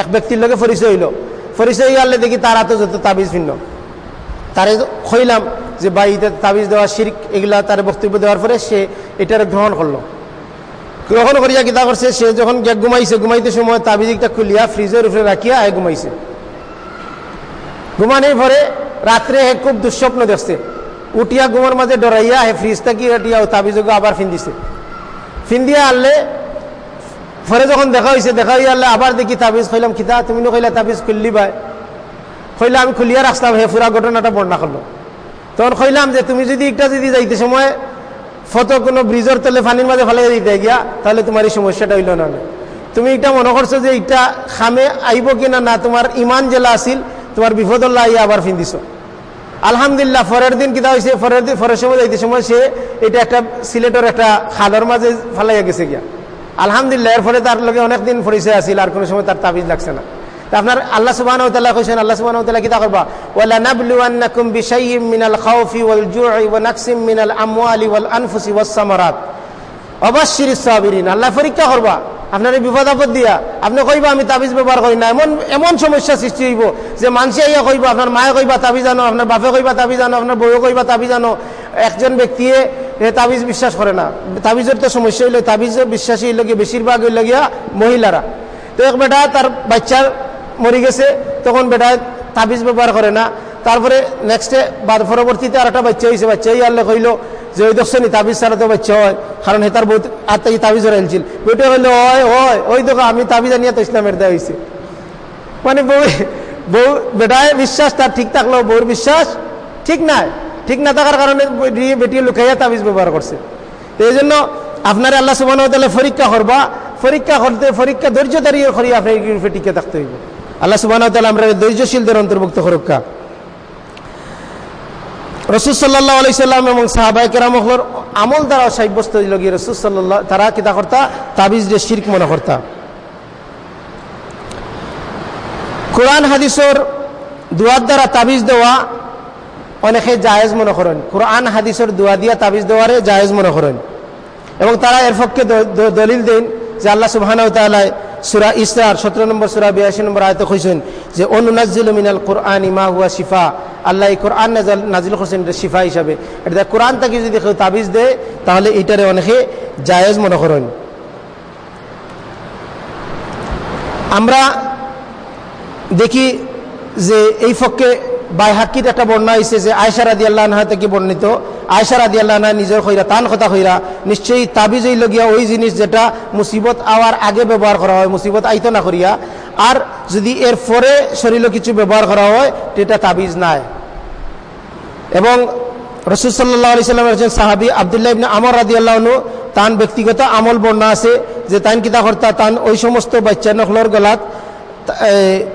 Speaker 1: এক ব্যক্তির লগে পরিচয় হইল। পরিচয় হইয়ালে দেখি তার হাতে যত তাবিজ ভিন্ন। তারে কইলাম যে এটা তাবিজ দেওয়া শির্ক, এগুলা তার বক্তব্য দেওয়ার পরে সে এটার গ্রহণ করল। গ্রহণ করিয়া কিতা করছে? সে যখন গ্যাগ ঘুমাইছে, ঘুমাইতে সময় তাবিজটা খুলিয়া ফ্রিজের উপরে রাখিয়া আয় ঘুমাইছে। ঘুমানোর পরে রাত্রে হে খুব দুঃস্বপ্ন দেখছে। উঠিয়া ঘুমার মাঝে ডরাইয়া হে ফ্রিজটা কি উঠিয়া তাবিজ আবার ফিন দিছে ফিন দিয়া আনলে, পরে যখন দেখা হয়েছে দেখা হইয়া আনলে আবার দেখি তাবিজ কইলাম কিতা তুমি কইলা তাবিজ খুললি ভাই কইলা আমি খুলিয়া রাখতাম হে পুরা ঘটনাটা বর্ণনা করল। তখন কইলাম যে, তুমি যদি একটা যদি যাইতে সময় ফত কোনো ব্রিজের তলে পানির মাঝে ফেলাই দিতে গিয়া, তাহলে তোমার এই সমস্যাটা হইল না তুমি এটা মনে করছ যে এটা খামে আইব কিনা না তোমার ইমান জেলা আছিল, তোমার বিপদল্লা আইয়া আবার ফিন্দিছ আলহামদুলিল্লাহ, পরের দিন কিতা হয়েছে পরের দিন পরের সময় যাইতে সময় সে এটা একটা সিলেটের একটা খালের মাঝে ফালাইয়া গেছে গিয়া। আলহামদুলিল্লাহ, এর ফলে তার লগে অনেকদিন পরিচয় আছিল, আর কোনো সময় তার তাবিজ লাগছে না। আপনার আল্লাহ তাআলা কইছেন, আল্লাহ তাআলা কিতা করবা? ওয়ালা নাবলুওয়ান্নাকুম বিশাইয়্যিম মিনাল খাউফি ওয়াল জু'i ওয়া নাকসিম মিনাল আমওয়ালি ওয়াল আনফুসি ওয়াস সামারাত। অবশ্যির সাবিরিন, আল্লাহ পরীক্ষা করবা। আপনার বিপদ আপদ দিয়া আপনি কইবা, আমি তাবিজ ব্যবহার করি না। এমন এমন সমস্যা সৃষ্টি হইব যে মানুষে আইয়া কইবা, আপনার মায়ে কইবা, তাবিজ আনো। আপনার বাপে কইবা, তাবিজ আনো। আপনার বউয়ে কইবা, তাবিজ আনো। একজন ব্যক্তিয়ে তাবিজ বিশ্বাস করে না। তাবিজের তো সমস্যা হইলে তাবিজের বিশ্বাসী হইলে বেশিরভাগ হইলে গিয়া মহিলারা। তো এক বেটা তার বাচ্চার মরে গেছে, তখন বেটা তাবিজ ব্যবহার করে না। তারপরে নেক্সটে বাদ পরবর্তীতে আর একটা বাচ্চা হয়েছে বাচ্চা আল্লাহ কইল যে, ওই দেখছ নি তাবিজ ছাড়া তো বাচ্চা হয়, কারণ হেতার বহুত আর তাই তাবিজ রাইছিল বেটা হইল হয় হয় ওই দেখো, আমি তাবিজ আনিয়া তো ইসলামের দেওয়া হয়েছে মানে বউ বউ, বেটায় বিশ্বাস, তার ঠিক থাকল, বউর বিশ্বাস ঠিক নাই। ঠিক না থাকার কারণে বেটি লুকাইয়া তাবিজ ব্যবহার করছে। এই জন্য আপনার আল্লাহ সুবাহ পরীক্ষা করবা। পরীক্ষা করতে, পরীক্ষা ধৈর্য দাঁড়িয়ে করি আপনার টিকে থাকতে হইব। আল্লাহ সুবাহ আমরা ধৈর্যশীলদের অন্তর্ভুক্ত করুকা রসুল সাল্লাহ আলি সাল্লাম এবং সাহাবাই কেরামহর আমল দ্বারা সাব্যস্ত লগিয়ে রসুল সাল্লাহ তারা কিতা কর্তা? তাবিজ যে শির্ক মনে কর্তা। কোরআন হাদিসর দুয়ার দ্বারা তাবিজ দেওয়া অনেকে জায়েজ মনে করেন। কোরআন হাদিসর দোয়া দিয়া তাবিজ দেওয়ারে জায়েজ মনে করেন। এবং তারা এর পক্ষে দলিল দেন যে আল্লাহ সুবহানাহু তাআলা সূরা ইসরার 17 নম্বর সুরা বিরাশি নম্বর আয়ত খুঁজছেন যে অনুনাজিল মিনাল কোরআন ইমা হুয়া শিফা। আল্লাহ এই কোরআন নাজিল হোসেন এটা শিফা হিসাবে। এটা কোরআন তাকে যদি কেউ তাবিজ দেয়, তাহলে এটারে অনেকে জায়েজ মনে করেন। আমরা দেখি যে, এই পক্ষে বাইহাকির একটা বর্ণনা হয়েছে যে আয়সা রাদি আল্লাহ থেকে বর্ণিত। আয়সা রাদি আল্লাহ নিজের খৈরা, তান কথা খৈরা, নিশ্চয়ই তাবিজ লগিয়া ওই জিনিস যেটা মুসিবত আওয়ার আগে ব্যবহার করা হয়, মুসিবত আইতো না করিয়া আর যদি এর পরে শরীরে কিছু ব্যবহার করা হয় এটা তাবিজ নাই। এবং রসুল সাল্লাহ আলি সাল্লামের একজন সাহাবি আবদুল্লাহ ইবনে আমর রাদি আল্লাহনু তান ব্যক্তিগত আমল বর্ণনা আছে যে তান কিতা কর্তা তান ওই সমস্ত বাচ্চা নখলর গলাত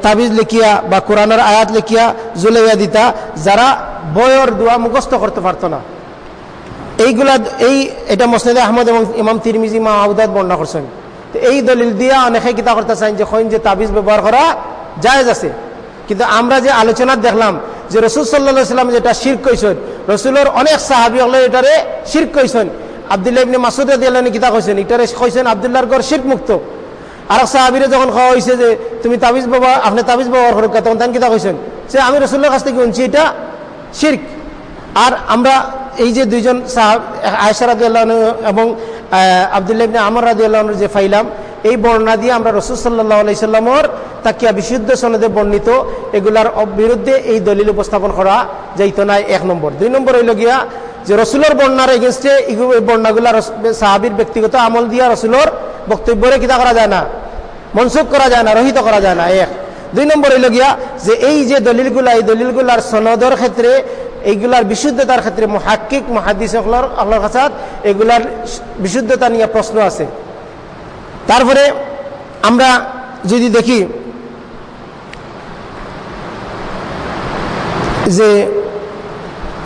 Speaker 1: তাবিজ লিখিয়া বা কোরআনের আয়াত লিখিয়া জুলাইয়া দিতা, যারা বয়র দোয়া মুখস্থ করতে পারত না। এইগুলা, এই, এটা মসনেদ আহমদ এবং ইমাম তিরমিজি মা আউদাদ বর্ণনা করছেন। এই দলিল দিয়া অনেকে কিতা করতে চান যে কইন যে তাবিজ ব্যবহার করা জায়েজ আছে। কিন্তু আমরা যে আলোচনা দেখলাম যে রসুল সাল্লা সাল্লাম যেটা শির কইছেন, রসুলের অনেক সাহাবি হলে এটারে শির কইছেন। আবদুল্লাহ ইবনে মাসুদ রাদিয়াল্লাহু কিতা কইছেন, এটারে কইছেন আব্দুল্লাহর গড় শির মুক্ত আর সাহাবিরে যখন খাওয়া হয়েছে যে, তুমি তাবিজ বাবা, আপনি তাবিজ ব্যবহার করুক তখন তান কিতা কইছেন? যে আমি রসুল্লার কাছ থেকে শুনছি, এটা শির্ক। আর আমরা এই যে দুইজন সাহাব আয়সা রাদি এবং আবদুল্লাহ ইবনে আমর রাদি যে ফাইলাম, এই বর্ণনা দিয়ে আমরা রসুল সাল্লাহ আলাইসাল্লামর তাকিয়া বিশুদ্ধ সনদে বর্ণিত, এগুলার বিরুদ্ধে এই দলিল উপস্থাপন করা যাইত না, এক নম্বর। দুই নম্বর হইল গিয়া যে রসুলের বর্ণার এগেনস্টে এই বর্ণাগুলা সাহাবির ব্যক্তিগত আমল দিয়া রসুলের বক্তব্যরে কিতা করা যায় না? মনসুখ করা যায় না, রহিত করা যায় না, এক। দুই নম্বর হইল গিয়া যে এই যে দলিলগুলা, এই দলিলগুলার সনদর ক্ষেত্রে, এইগুলার বিশুদ্ধতার ক্ষেত্রে মহাক্কিক মহাদিস এগুলার বিশুদ্ধতা নিয়ে প্রশ্ন আছে। তারপরে আমরা যদি দেখি যে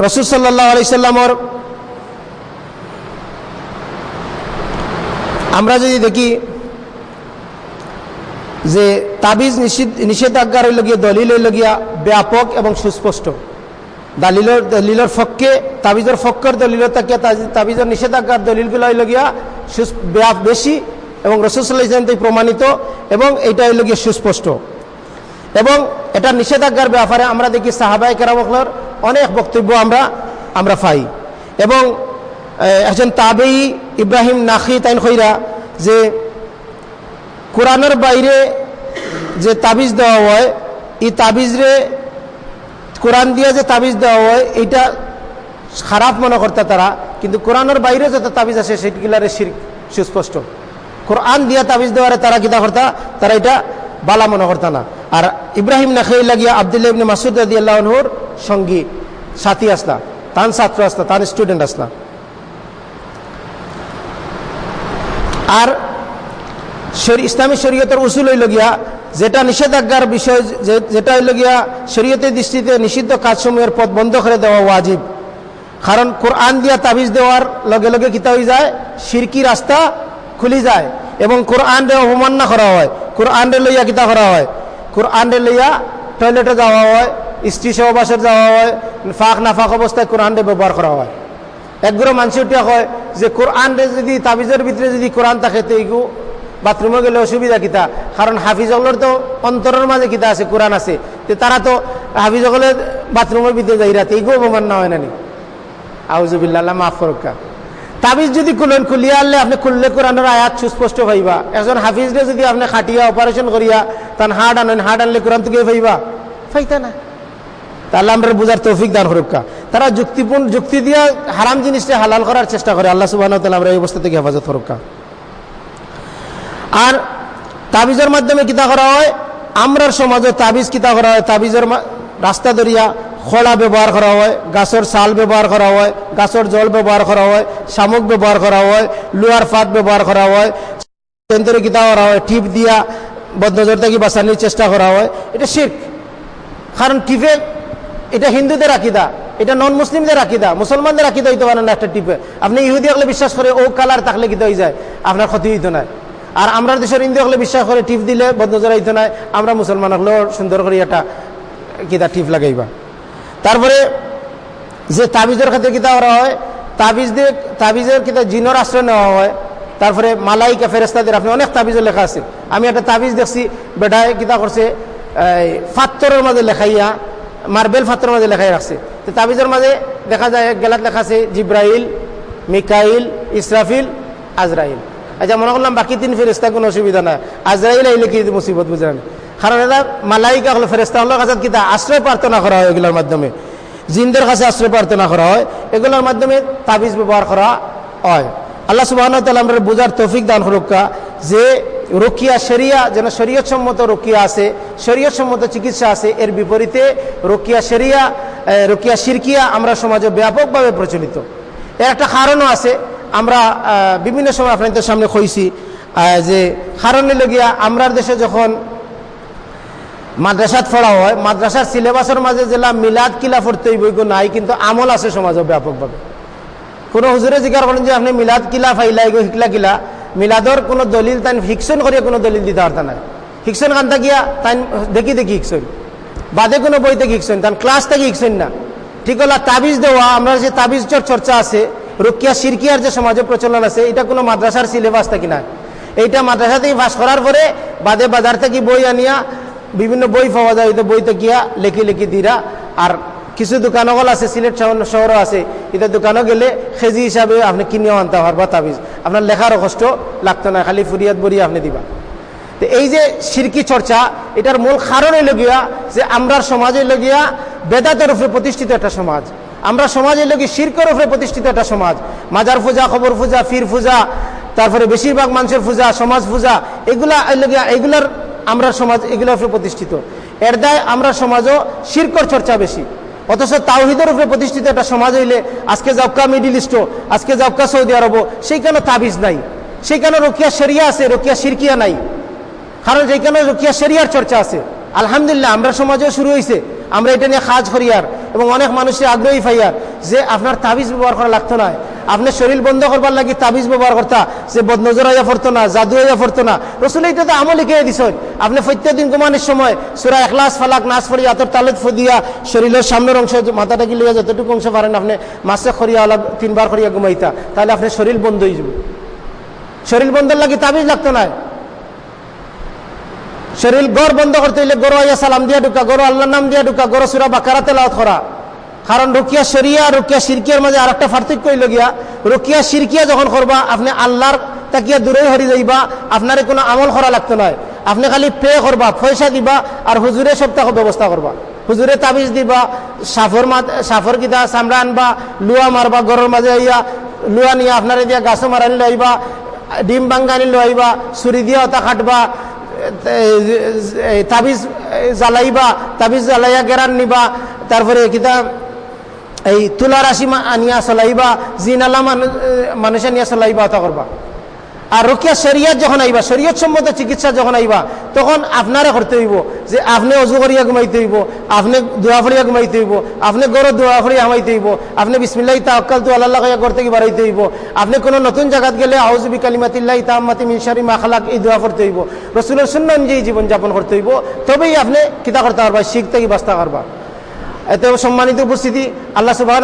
Speaker 1: রসুল সাল্লাহ আলাইসাল্লামর আমরা যদি দেখি যে তাবিজ নিষেধাজ্ঞার হইল গিয়ে, দলিল হইল গিয়া ব্যাপক এবং সুস্পষ্ট। দালিলের দলিলের ফক্কে তাবিজের ফক্কর দলিলের তাকে তাবিজের নিষেধাজ্ঞার দলিলগুলো হইল গিয়া বেশি এবং রসুল্লাহ ইসলাম প্রমাণিত এবং এটা হইল গিয়ে সুস্পষ্ট। এবং এটা নিষেধাজ্ঞার ব্যাপারে আমরা দেখি সাহাবাই কেরামকলার অনেক বক্তব্য আমরা আমরা পাই। এবং একজন তাবেই ইব্রাহিম নাখি তাইন খৈরা যে কোরআনের বাইরে যে তাবিজ দেওয়া হয়, এই তাবিজরে কোরআন দিয়ে যে তাবিজ দেওয়া হয়, এইটা খারাপ মনে করতে তারা। কিন্তু কোরআনের বাইরে যত তাবিজ আছে সেটিগুলারে সুস্পষ্ট। কোরআন দিয়া তাবিজ দেওয়ারে তারা কিতা করতা? তারা এটা বালা মনে করতা না। আর ইব্রাহিম নাখাই লাগিয়া আবদুল্লাহ ইবনে মাসুদ রাদি আল্লাহর সঙ্গী, সাথী আসলা, তান ছাত্র আসলা, তান স্টুডেন্ট আসলা। শরী- ইসলামী শরীয়তের উসুল হইল গিয়া যেটা নিষেধাজ্ঞার বিষয় যেটা হইল গিয়া শরীয়তের দৃষ্টিতে নিষিদ্ধ কাজসমূহের পথ বন্ধ করে দেওয়া ওয়াজিব। কারণ কোরআন দিয়া তাবিজ দেওয়ার লগে লগে কিতা হয়ে যায়? সিরকি রাস্তা খুলি যায় এবং কোরআন রে অবমাননা করা হয়। কোরআন রে লইয়া কিতা করা হয়? কোরআন রে লইয়া টয়লেটে যাওয়া হয়, স্ত্রী সহবাসে যাওয়া হয়, ফাঁক নাফাক অবস্থায় কোরআন রে ব্যবহার করা হয়। একগুলো মানুষ উঠিয়া কয় যে কোরআন যদি, তাবিজের ভিতরে যদি কোরআন থাকে, তো এইগু বাথরুমে গেলে অসুবিধা কিতা কারণ হাফিজগুলোর তো অন্তরের মাঝে কিতা আছে? কোরআন আছে। তো তারা তো হাফিজগুলো বাথরুমের ভিতরে যাই রাতে, এইগু অপমান না হয় না নি? আউজুবিল্লাহ মাফ করুকা তাবিজ যদি খুলেন, খুলিয়া আনলে আপনি খুললে কোরআনের আয়াত সুস্পষ্ট পাইবা একজন হাফিজরে যদি আপনি খাটিয়া, অপারেশন করিয়া তার হার্ট আনেন হার্ট আনলে কোরআন থেকে পাইবা পাইতা না। তাহলে আমরা বুঝার তৌফিক দান হরুকা তারা যুক্তিপূর্ণ যুক্তি দিয়া হারাম জিনিসটা হালাল করার চেষ্টা করে। আল্লাহ সুবাহ আমরা এই অবস্থা থেকে হেফাজত হরুকা আর তাবিজের মাধ্যমে কিতা করা হয়? আমরার সমাজে তাবিজ কিতা করা হয়? তাবিজের রাস্তা দরিয়া, খোলা ব্যবহার করা হয়, গাছের ছাল ব্যবহার করা হয়, গাছের জল ব্যবহার করা হয়, শামুক ব্যবহার করা হয়, লোহার ফাঁদ ব্যবহার করা হয় কেন্দ্রে কিতা করা হয়, টিপ দিয়া বদনজর থেকে বাঁচানোর চেষ্টা করা হয়। এটা শির্ক। কারণ টিপে এটা হিন্দুদের আকিদা। এটা নন মুসলিমদের আকিদা, মুসলমানদের আকিদা হইতে পারে না একটা টিপে। আপনি ইহুদি হলে বিশ্বাস করে, ও কালার থাকলে কিতা হয়ে যায়? আপনার ক্ষতি হইতো না। আর আমরা দেশের ইন্দিয়া হলে বিশ্বাস করে, টিপ দিলে বদনজর হইতো না। আমরা মুসলমান হলেও সুন্দর করে একটা কিতা টিপ লাগাইবা। তারপরে যে তাবিজের ক্ষেত্রে কিতা করা হয়? তাবিজ দিয়ে, তাবিজের কিতা জিনর আশ্রয় নেওয়া হয়। তারপরে মালাইকা ফেরেস্তাদের আপনি অনেক তাবিজের লেখা আছে। আমি একটা তাবিজ দেখছি, বেটায় কিতা করছে? ফাত্তরের মাঝে লেখাইয়া মার্বেল ফাত্তরের মাঝে লেখাই রাখছে। তো তাবিজের মাঝে দেখা যায়, গেলাত লেখা আছে, জিব্রাইল, মিকাইল, ইসরাফিল, আজরাইল। আচ্ছা মনে করলাম বাকি তিন ফেরেস্তা কোনো অসুবিধা নাই। আজরাইল আইলে কি মুসিবত বুঝলেন কারণ এটা মালাইকা হলো ফেরেস্তা হলো কাছে কিতা আশ্রয় প্রার্থনা করা হয় এগুলোর মাধ্যমে? জিনদের কাছে আশ্রয় প্রার্থনা করা হয়। এগুলোর মাধ্যমে তাবিজ ব্যবহার করা হয়। আল্লাহ সুবাহ আমরা বোঝার তৌফিক দান হরক্কা যে রকিয়া শরিয়া, যেন শরীয়ত সম্মত রকিয়া আছে শরীয়ত সম্মত চিকিৎসা আছে, এর বিপরীতে রকিয়া শরিয়া রকিয়া শিরকিয়া আমরা সমাজে ব্যাপকভাবে প্রচলিত। এর একটা কারণও আছে, আমরা বিভিন্ন সময় আপনাদের সামনে কইছি যে কারণে লগিয়া আমরার দেশে যখন মাদ্রাসাত পড়া হয়, মাদ্রাসার সিলেবাসের মাঝে যেলা মিলাদ কিলা পড়তে হইব নাই, কিন্তু আমল আছে সমাজে ব্যাপকভাবে। কোনো হুজুরে জিজ্ঞাসা করেন যে আপনি মিলাদ কিলা ফাইলা এগো শিকলা কিলা মিলাদর কোনো দলিল তাই ফিকশন করিয়া কোনো দলিল দিতে পারতা না ফিকশন কান্তা গিয়া তাই দেখি দেখি শিকছন বাদে কোনো বই থেকে শিকছন তান ক্লাস থেকে শিকছন না। ঠিক হলো, তাবিজ দেওয়া আমরা যে তাবিজ চর্চা আছে রুকিয়া সিরকিয়ার যে সমাজে প্রচলন আছে এটা কোনো মাদ্রাসার সিলেবাস থাকি না এইটা মাদ্রাসা থেকে পাস করার পরে বাদে বাজার থেকে বই আনিয়া, বিভিন্ন বই পাওয়া যায় বই গিয়া লেখি লেখি দিরা আর কিছু দোকানগল আছে, সিলেট শহর- শহরও আছে। এটা দোকানও গেলে খেজি হিসাবে আপনি কিনেও আনতে পারবা তাবিজ। আপনার লেখারও কষ্ট, লাগতো না খালি ফুরিয়াদ বরিয়া আপনি দিবা। তো এই যে সিরকি চর্চা এটার মূল কারণ হইল গিয়া যে আমরা সমাজে লগিয়া বেদাতের উপরে প্রতিষ্ঠিত একটা সমাজ। আমরা সমাজে লগি শিরকের উপরে প্রতিষ্ঠিত একটা সমাজ। মাজার পূজা খবর পূজা ফির পূজা তারপরে বেশিরভাগ মানুষের পূজা, সমাজ পূজা এগুলা এগুলার আমরা সমাজ এগুলোর উপরে প্রতিষ্ঠিত এর দায় আমরা সমাজও শিরকর চর্চা বেশি অথচ তাওহিদের উপরে প্রতিষ্ঠিত একটা সমাজ হইলে আজকে জবকা মিডিল ইস্টও আজকে জবকা সৌদি আরবও সেইখানে তাবিজ নাই। সেইখানে রকিয়া শরিয়া আছে, রকিয়া সিরকিয়া নাই। কারণ যেখানে রোকিয়া সেরিয়ার চর্চা আছে। আলহামদুলিল্লাহ, আমরা সমাজেও শুরু হয়েছে আমরা এটা নিয়ে কাজ করিয়ার এবং অনেক মানুষের আগ্রহী ফাইয়ার যে আপনার তাবিজ ব্যবহার করা লাগতো না। আপনার শরীর বন্ধ করবার লাগি তাবিজ ব্যবহার করতা, যে বদনজর হইয়া পড়তো না, জাদু হইয়া পড়তো না। রসুল এটা তো আমল লিখে দিছেন। আপনি প্রত্যেকদিন ঘুমানোর সময় সুরা একলাস ফালাক নাচ ফড়ি আতর তালত ফদিয়া শরীরের সামনের অংশ মাথাটা কি লিয়া যতটুকু অংশ পারেন আপনি মাসে খরিয়া আলাগ তিনবার খরিয়া ঘুমাইতা, তাহলে আপনার শরীর বন্ধ হয়ে যাবে। শরীর বন্ধের লাগি তাবিজ লাগতো না। শরীর গড় বন্ধ করতে হইলে গরু আইয়া সালাম দিয়া ঢুকা, গরু আল্লাহর নাম দিয়া ঢুকা, গরু সুরা বাকারা তেলাওয়াত করা। কারণ রুকিয়া আর রুকিয়া সিরকিয়ার মাঝে আর একটা পার্থক্য হইল গিয়া, রুকিয়া সিরকিয়া যখন করবা, আপনি আল্লাহর তাকিয়া দূরে হরি যাইবা, আপনার কোনো আমল করা লাগতো নয় আপনি খালি পে করবা, পয়সা দিবা আর হুজুরে সপ্তাহ ব্যবস্থা করবা। হুজুরে তাবিজ দিবা, সাফর সাফর কিতা, চামড়া আনবা, লুয়া মারবা, গরুর মাঝে আইয়া লুয়া নিয়ে আপনারে দিয়া গাছও মারানি লইবা, ডিম বাঙ্গানি লইবা, ছুরি দিয়া ওটা কাটবা তাবিজ জ্বালাইবা, তাবিজ জ্বালাইয়া গেরান নিবা, তারপরে কিতা এই তুলা রাশি আনিয়া চলাইবা, জিন আলা মানুষ মানুষে নিয়ে চলাইবা ওটা করবা আর রুকিয়া শরিয়ত যখন আইবা শরীয়ত সম্মত চিকিৎসা যখন আইবা তখন আপনারে করতে হইব যে আপনি অজু করিয়া ঘুমাইতে হইব আপনি দোয়া ফরিয়া ঘুমাইতে হইব আপনি গড় দোয়া ফরিয়া হামাইতে হইব আপনি বিসমিল্লাহ তাওয়াক্কাল তু আল্লাহ কইয়া ঘর থেকে বাড়াইতে হইব আপনি কোনো নতুন জায়গাত গেলে আউযু বিকালিমাতিল্লাহ তাম্মাতি মিন শারি মা খালাক, এই দোয়া করতে হইব রাসূলের সুন্নাহ অনুযায়ী জীবন যাপন করতে হইব তবেই আপনি কিতা করতে পারবা শিখ থেকে বাস্তা পারবা এতে সম্মানিত উপস্থিতি, আল্লাহ সুবাহ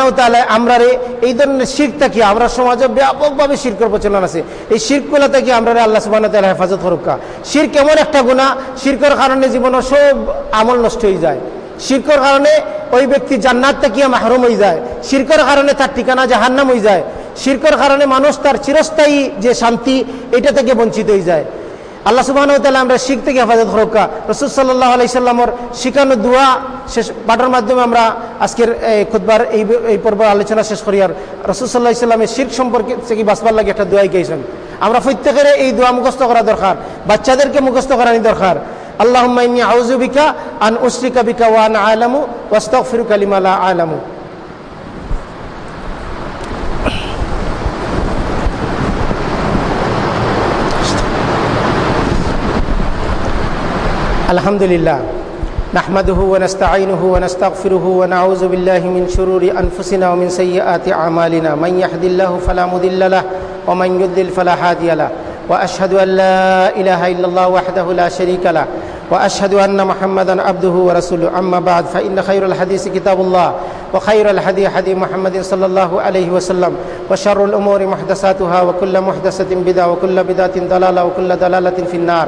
Speaker 1: আমরা রে এই ধরনের শির থাকি, আমরা সমাজে ব্যাপকভাবে শিরকের প্রচলন আছে। এই শিরগুলা থেকে আমরা রে আল্লাহ সুবাহ তালা হেফাজত হরক্কা শির কেমন একটা গুণা শিরকর কারণে জীবনের সব আমল নষ্ট হয়ে যায়। শিরকর কারণে ওই ব্যক্তি জান্নাত তাকিয়া মাহরুম হয়ে যায়। শিরকর কারণে তার ঠিকানা জাহান্নাম হয়ে যায়। শিরকর কারণে মানুষ তার চিরস্থায়ী যে শান্তি, এটা থেকে বঞ্চিত হয়ে যায়। আল্লাহ সুবাহ আমরা শিখ থেকে হেফাজত হরক্কা রসুল সাল্লাহ আলাইসাল্লামর শিখানো দোয়া শেষ পাঠার মাধ্যমে আমরা আজকের এই খুদবার এই এই পর্ব আলোচনা শেষ করি আর রসুল সাল্লাহ ইসলামের শিখ সম্পর্কে থেকে বাঁচবার লাগে একটা দোয়াই গেছেন আমরা প্রত্যেকের এই দোয়া মুখস্থ করা দরকার, বাচ্চাদেরকে মুখস্থ করানি দরকার। আল্লাহ আউজুবিকা আন উসরিকা বিকা ওয়ান আলামু ওয়াস্তফিরুক আলিমালা আলামু। الحمد لله نحمده ونستعينه ونستغفره ونعوذ بالله من شرور أنفسنا ومن سيئات أعمالنا. من يهد الله فلا مضل له ومن يضلل فلا هادي له. وأشهد أن لا إله إلا الله وحده لا شريك له. وأشهد أن محمدا عبده ورسوله. أما بعد فإن خير الحديث كتاب الله وخير الحديث حديث محمد صلى الله عليه وسلم وشر الأمور محدثاتها وكل محدثة بدعة وكل بدعة ضلالة وكل ضلالة في النار.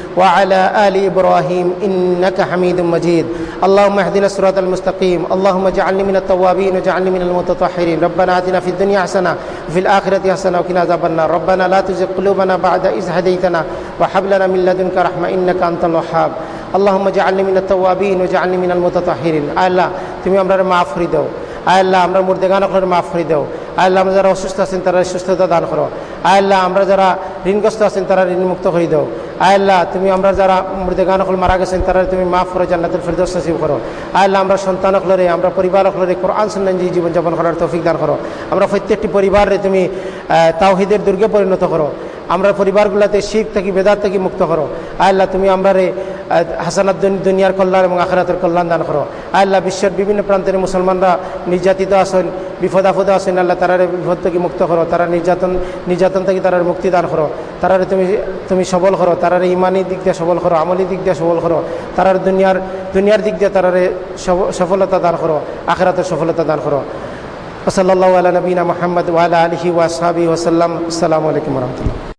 Speaker 1: وعلى آل إبراهيم إنك حميد مجيد اللهم اهدنا الصراط المستقيم اللهم اجعلني من التوابين واجعلني من المتطهرين ربنا آتنا في الدنيا حسنة وفي الآخرة حسنة وقنا عذاب النار ربنا لا تزغ قلوبنا بعد إذ هديتنا وهب لنا من لدنك رحمة إنك أنت الوهاب اللهم اجعلني من التوابين واجعلني من المتطهرين আল্লাহ তুমি আমরা মাফ করে দাও আল্লাহ আমরা মুর্দেগান করে মাফ করে দাও আল্লাহ আমরা যারা অসুস্থ আছেন তারা সুস্থতা দান করো আল্লাহ আমরা যারা ঋণগ্রস্ত আছেন তারা ঋণ মুক্ত করে দাও আল্লাহ, তুমি আমরা যারা মৃদগান হল মারা গেছেন, তারা তুমি মাফ করে, জান্নাতুল ফেরদৌস নসিব করো। আল্লাহ, আমরা সন্তান হলরে আমরা পরিবার হলরে কোরআন সন্ন্যান জীবনযাপন করার তৌফিক দান করো। আমরা প্রত্যেকটি পরিবারে তুমি তাওহিদের দুর্গে পরিণত করো। আমরা পরিবারগুলোতে শিখ থেকে বেদার থেকে মুক্ত করো আল্লাহ তুমি আমরা রে হাসানাত দুনিয়ার কল্যাণ এবং আখরাতের কল্যাণ দান করো আল্লাহ বিশ্বের বিভিন্ন প্রান্তের মুসলমানরা নির্যাতিত আছেন বিপদ আপদ আছেন আল্লাহ তারা বিপদ থেকে মুক্ত করো তারা নির্যাতন নির্যাতন থেকে তারা মুক্তি দান করো তারা তুমি তুমি সবল করো তারা ইমানি দিক দিয়ে সবল করো আমলি দিক দিয়ে সবল করো তারার দুনিয়ার দুনিয়ার দিক দিয়ে তারা সফলতা দান করো আখরাতের সফলতা দান করো وصلى الله على نبينا محمد وعلى اله واصحابه وسلم السلام عليكم ورحمه الله